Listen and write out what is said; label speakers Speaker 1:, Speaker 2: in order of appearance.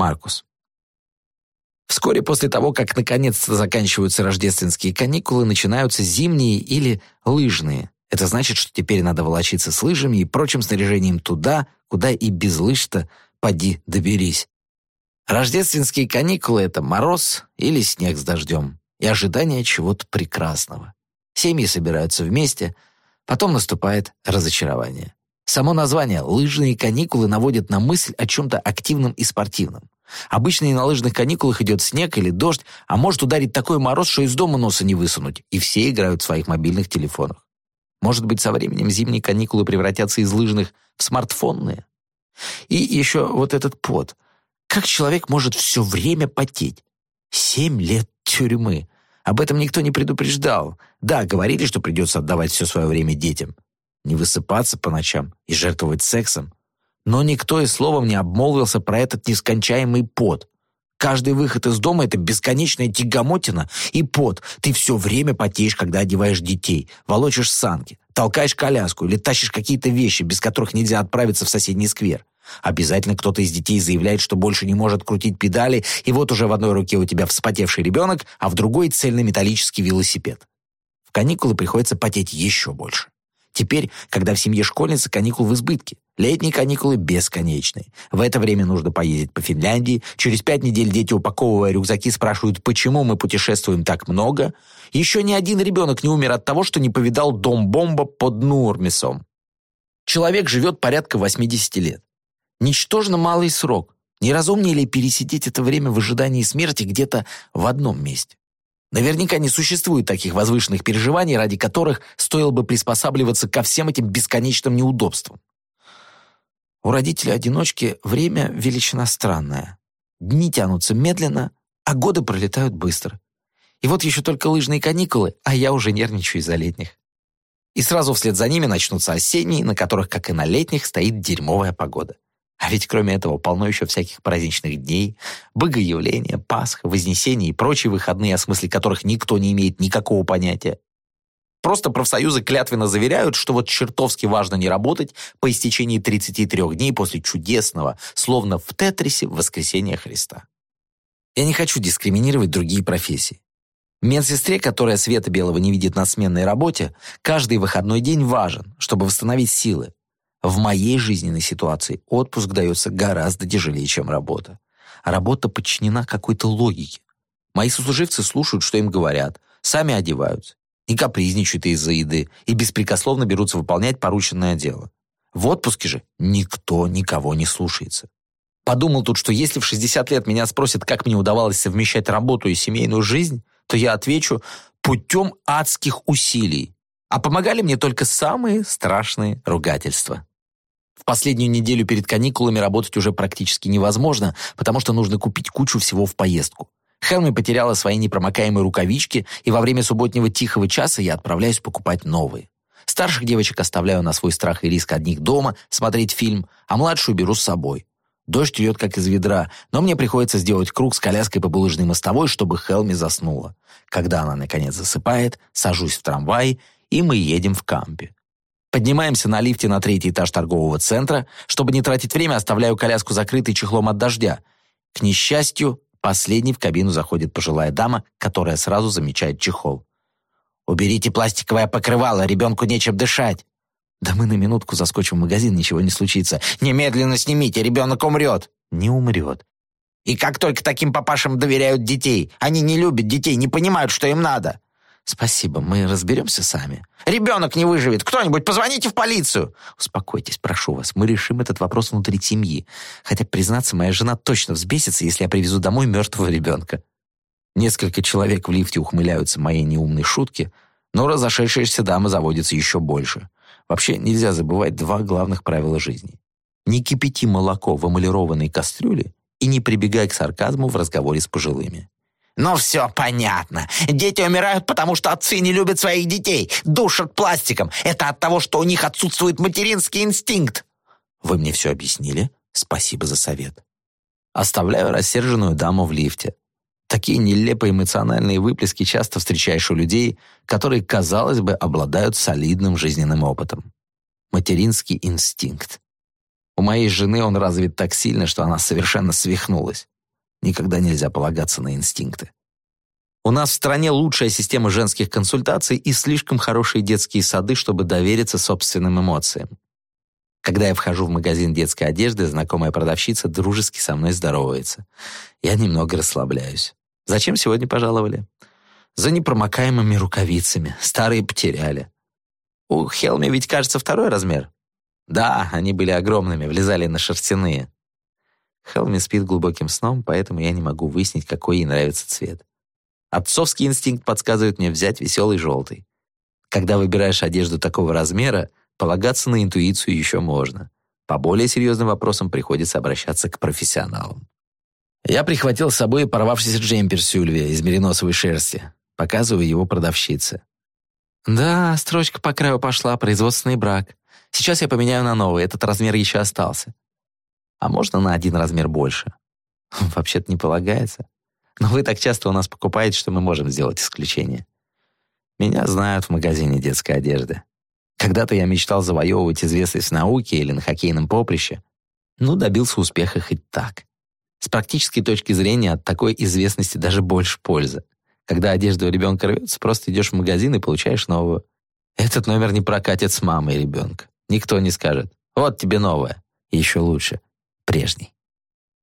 Speaker 1: Маркус. Вскоре после того, как наконец-то заканчиваются рождественские каникулы, начинаются зимние или лыжные. Это значит, что теперь надо волочиться с лыжами и прочим снаряжением туда, куда и без лыж-то поди доберись. Рождественские каникулы — это мороз или снег с дождем и ожидание чего-то прекрасного. Семьи собираются вместе, потом наступает разочарование. Само название «лыжные каникулы» наводит на мысль о чем-то активном и спортивном. Обычно и на лыжных каникулах идет снег или дождь, а может ударить такой мороз, что из дома носа не высунуть, и все играют в своих мобильных телефонах. Может быть, со временем зимние каникулы превратятся из лыжных в смартфонные? И еще вот этот пот. Как человек может все время потеть? Семь лет тюрьмы. Об этом никто не предупреждал. Да, говорили, что придется отдавать все свое время детям. Не высыпаться по ночам и жертвовать сексом. Но никто и словом не обмолвился про этот нескончаемый пот. Каждый выход из дома — это бесконечная тягомотина и пот. Ты все время потеешь, когда одеваешь детей, волочишь санки, толкаешь коляску или тащишь какие-то вещи, без которых нельзя отправиться в соседний сквер. Обязательно кто-то из детей заявляет, что больше не может крутить педали, и вот уже в одной руке у тебя вспотевший ребенок, а в другой цельнометаллический велосипед. В каникулы приходится потеть еще больше. Теперь, когда в семье школьницы, каникул в избытке. Летние каникулы бесконечны. В это время нужно поездить по Финляндии. Через пять недель дети, упаковывая рюкзаки, спрашивают, почему мы путешествуем так много. Еще ни один ребенок не умер от того, что не повидал дом-бомба под Нурмисом. Человек живет порядка 80 лет. Ничтожно малый срок. Не разумнее ли пересидеть это время в ожидании смерти где-то в одном месте? Наверняка не существует таких возвышенных переживаний, ради которых стоило бы приспосабливаться ко всем этим бесконечным неудобствам. У родителя-одиночки время — величина странная. Дни тянутся медленно, а годы пролетают быстро. И вот еще только лыжные каникулы, а я уже нервничаю из-за летних. И сразу вслед за ними начнутся осенние, на которых, как и на летних, стоит дерьмовая погода. А ведь кроме этого полно еще всяких праздничных дней, богоявления, Пасха, Вознесения и прочие выходные, о смысле которых никто не имеет никакого понятия. Просто профсоюзы клятвенно заверяют, что вот чертовски важно не работать по истечении 33 дней после чудесного, словно в Тетрисе, воскресения Христа. Я не хочу дискриминировать другие профессии. Медсестре, которая света белого не видит на сменной работе, каждый выходной день важен, чтобы восстановить силы, в моей жизненной ситуации отпуск дается гораздо тяжелее, чем работа. Работа подчинена какой-то логике. Мои сослуживцы слушают, что им говорят, сами одеваются, не капризничают из-за еды и беспрекословно берутся выполнять порученное дело. В отпуске же никто никого не слушается. Подумал тут, что если в 60 лет меня спросят, как мне удавалось совмещать работу и семейную жизнь, то я отвечу путем адских усилий. А помогали мне только самые страшные ругательства. В последнюю неделю перед каникулами работать уже практически невозможно, потому что нужно купить кучу всего в поездку. Хелми потеряла свои непромокаемые рукавички, и во время субботнего тихого часа я отправляюсь покупать новые. Старших девочек оставляю на свой страх и риск одних дома смотреть фильм, а младшую беру с собой. Дождь льет как из ведра, но мне приходится сделать круг с коляской по булыжной мостовой, чтобы Хелми заснула. Когда она, наконец, засыпает, сажусь в трамвай, и мы едем в кампе. Поднимаемся на лифте на третий этаж торгового центра. Чтобы не тратить время, оставляю коляску закрытой чехлом от дождя. К несчастью, последней в кабину заходит пожилая дама, которая сразу замечает чехол. «Уберите пластиковое покрывало, ребенку нечем дышать». «Да мы на минутку заскочим в магазин, ничего не случится». «Немедленно снимите, ребенок умрет». «Не умрет». «И как только таким папашам доверяют детей, они не любят детей, не понимают, что им надо». «Спасибо, мы разберемся сами». «Ребенок не выживет! Кто-нибудь позвоните в полицию!» «Успокойтесь, прошу вас, мы решим этот вопрос внутри семьи. Хотя, признаться, моя жена точно взбесится, если я привезу домой мертвого ребенка». Несколько человек в лифте ухмыляются моей неумной шутке, но разошедшаяся дама заводится еще больше. Вообще, нельзя забывать два главных правила жизни. Не кипяти молоко в эмалированной кастрюле и не прибегай к сарказму в разговоре с пожилыми. «Ну все понятно. Дети умирают, потому что отцы не любят своих детей, душат пластиком. Это от того, что у них отсутствует материнский инстинкт». «Вы мне все объяснили? Спасибо за совет». Оставляю рассерженную даму в лифте. Такие нелепые эмоциональные выплески часто встречаешь у людей, которые, казалось бы, обладают солидным жизненным опытом. Материнский инстинкт. У моей жены он развит так сильно, что она совершенно свихнулась. Никогда нельзя полагаться на инстинкты. У нас в стране лучшая система женских консультаций и слишком хорошие детские сады, чтобы довериться собственным эмоциям. Когда я вхожу в магазин детской одежды, знакомая продавщица дружески со мной здоровается. Я немного расслабляюсь. Зачем сегодня пожаловали? За непромокаемыми рукавицами. Старые потеряли. У Хелми ведь, кажется, второй размер. Да, они были огромными, влезали на шерстяные. Хелми спит глубоким сном, поэтому я не могу выяснить, какой ей нравится цвет. Отцовский инстинкт подсказывает мне взять веселый желтый. Когда выбираешь одежду такого размера, полагаться на интуицию еще можно. По более серьезным вопросам приходится обращаться к профессионалам. Я прихватил с собой порвавшийся джемпер Сюльвия из мериносовой шерсти. Показываю его продавщице. «Да, строчка по краю пошла, производственный брак. Сейчас я поменяю на новый, этот размер еще остался. А можно на один размер больше? Вообще-то не полагается. Но вы так часто у нас покупаете, что мы можем сделать исключение. Меня знают в магазине детской одежды. Когда-то я мечтал завоевывать известность в науке или на хоккейном поприще. Ну, добился успеха хоть так. С практической точки зрения от такой известности даже больше пользы. Когда одежда у ребенка рвется, просто идешь в магазин и получаешь новую. Этот номер не прокатит с мамой ребенка. Никто не скажет «Вот тебе новая». еще лучше – прежний.